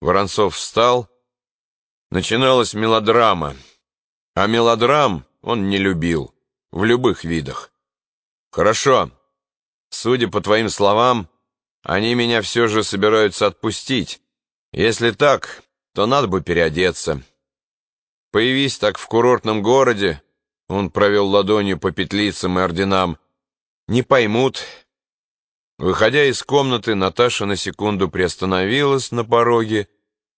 Воронцов встал. Начиналась мелодрама. А мелодрам он не любил. В любых видах. Хорошо. Судя по твоим словам, они меня все же собираются отпустить. Если так, то надо бы переодеться. Появись так в курортном городе, он провел ладонью по петлицам и орденам, не поймут. Выходя из комнаты, Наташа на секунду приостановилась на пороге,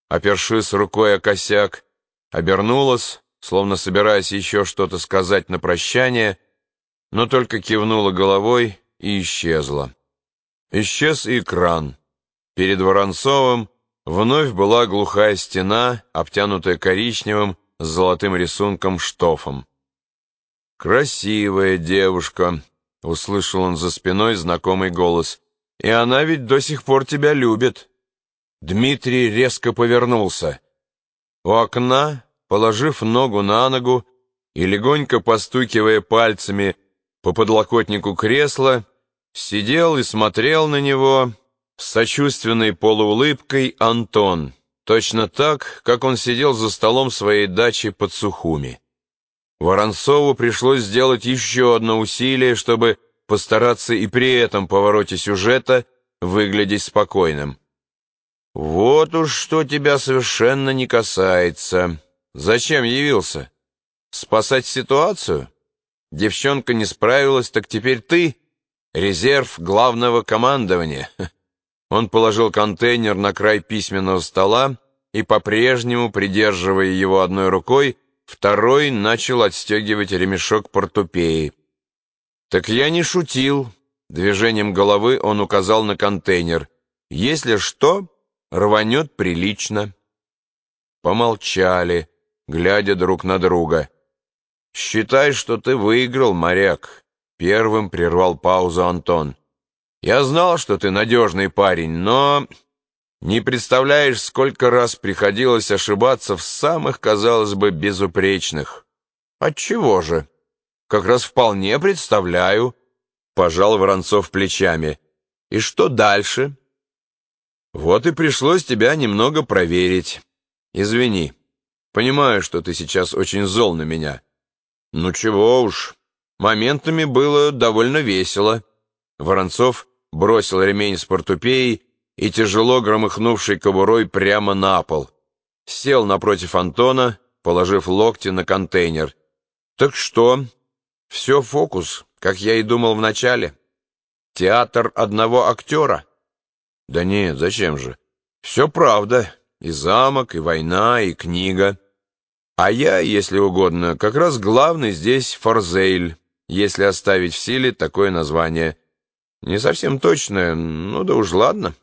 опершись рукой о косяк, обернулась, словно собираясь еще что-то сказать на прощание, но только кивнула головой и исчезла. Исчез и экран. Перед Воронцовым вновь была глухая стена, обтянутая коричневым с золотым рисунком штофом. «Красивая девушка», — услышал он за спиной знакомый голос. «И она ведь до сих пор тебя любит». Дмитрий резко повернулся. У окна, положив ногу на ногу и легонько постукивая пальцами по подлокотнику кресла, сидел и смотрел на него с сочувственной полуулыбкой Антон, точно так, как он сидел за столом своей дачи под Сухуми. Воронцову пришлось сделать еще одно усилие, чтобы постараться и при этом повороте сюжета выглядеть спокойным. «Вот уж что тебя совершенно не касается. Зачем явился? Спасать ситуацию? Девчонка не справилась, так теперь ты — резерв главного командования». Он положил контейнер на край письменного стола и, по-прежнему, придерживая его одной рукой, второй начал отстегивать ремешок портупеи. «Так я не шутил». Движением головы он указал на контейнер. «Если что, рванет прилично». Помолчали, глядя друг на друга. «Считай, что ты выиграл, моряк», — первым прервал паузу Антон. «Я знал, что ты надежный парень, но не представляешь, сколько раз приходилось ошибаться в самых, казалось бы, безупречных». «Отчего же?» «Как раз вполне представляю», — пожал Воронцов плечами. «И что дальше?» «Вот и пришлось тебя немного проверить. Извини, понимаю, что ты сейчас очень зол на меня». «Ну чего уж, моментами было довольно весело». Воронцов бросил ремень с портупеей и, тяжело громыхнувшей кобурой, прямо на пол. Сел напротив Антона, положив локти на контейнер. «Так что, все фокус, как я и думал вначале. Театр одного актера. Да нет, зачем же? Все правда. И замок, и война, и книга. А я, если угодно, как раз главный здесь Форзейль, если оставить в силе такое название. Не совсем точное, ну да уж ладно.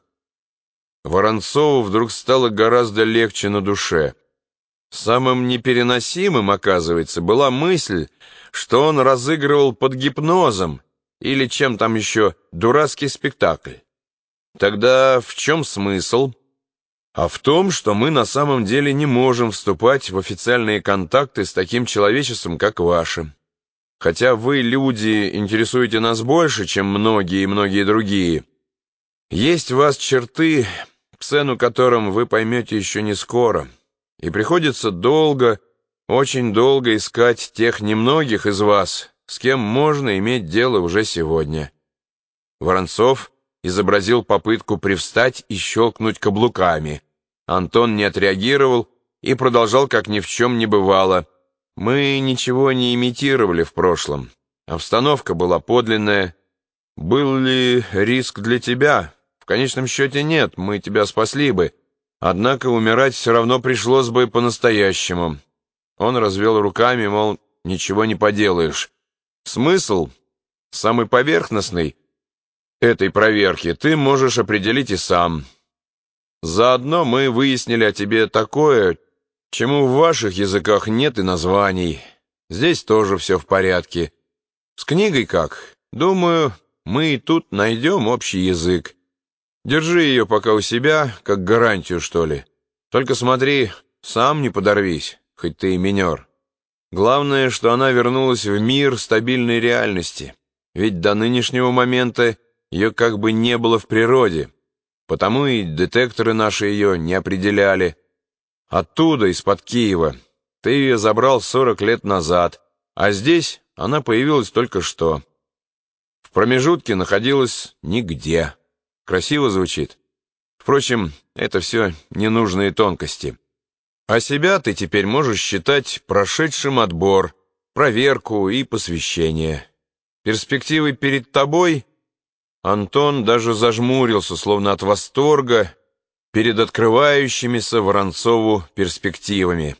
Воронцову вдруг стало гораздо легче на душе. Самым непереносимым, оказывается, была мысль, что он разыгрывал под гипнозом или чем там еще дурацкий спектакль. Тогда в чем смысл? А в том, что мы на самом деле не можем вступать в официальные контакты с таким человечеством, как ваше. Хотя вы, люди, интересуете нас больше, чем многие и многие другие. Есть у вас черты, цену которым вы поймете еще не скоро и приходится долго, очень долго искать тех немногих из вас, с кем можно иметь дело уже сегодня. Воронцов изобразил попытку привстать и щелкнуть каблуками. Антон не отреагировал и продолжал, как ни в чем не бывало. Мы ничего не имитировали в прошлом. Обстановка была подлинная. Был ли риск для тебя? Конечном счете нет, мы тебя спасли бы. Однако умирать все равно пришлось бы по-настоящему. Он развел руками, мол, ничего не поделаешь. Смысл, самый поверхностный, этой проверки ты можешь определить и сам. Заодно мы выяснили о тебе такое, чему в ваших языках нет и названий. Здесь тоже все в порядке. С книгой как? Думаю, мы и тут найдем общий язык. Держи ее пока у себя, как гарантию, что ли. Только смотри, сам не подорвись, хоть ты и минер. Главное, что она вернулась в мир стабильной реальности. Ведь до нынешнего момента ее как бы не было в природе. потому и детекторы наши ее не определяли. Оттуда, из-под Киева, ты ее забрал 40 лет назад, а здесь она появилась только что. В промежутке находилась нигде. Красиво звучит. Впрочем, это все ненужные тонкости. А себя ты теперь можешь считать прошедшим отбор, проверку и посвящение. Перспективы перед тобой... Антон даже зажмурился, словно от восторга, перед открывающимися Воронцову перспективами.